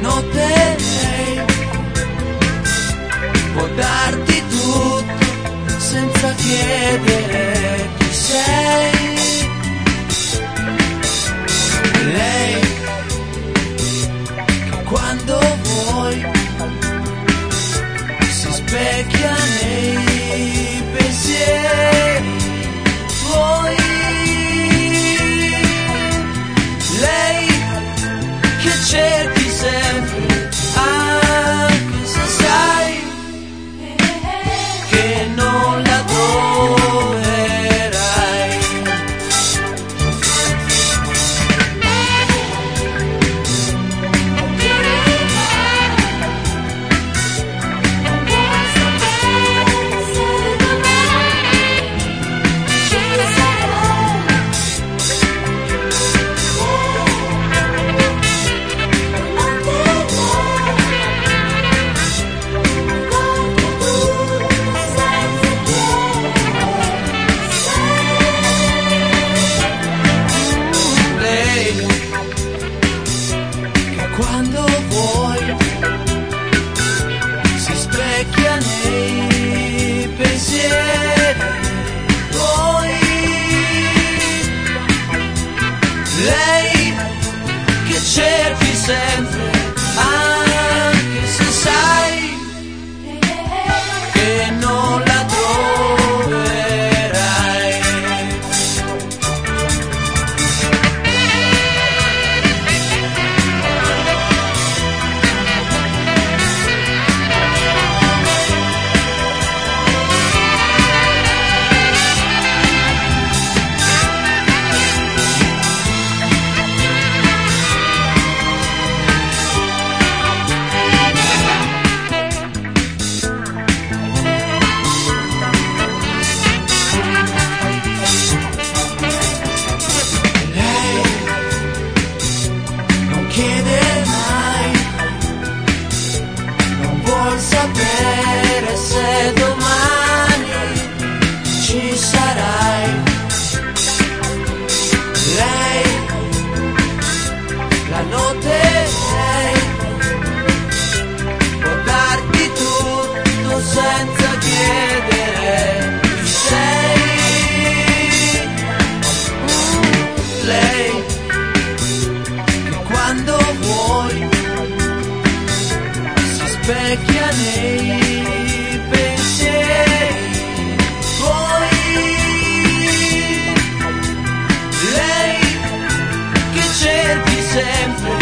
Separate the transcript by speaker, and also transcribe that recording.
Speaker 1: notte può darti tutto senza chiedere chi sei. Lei che quando vuoi si specchia nei pensieri tuoi. Lei che cerchi saber. same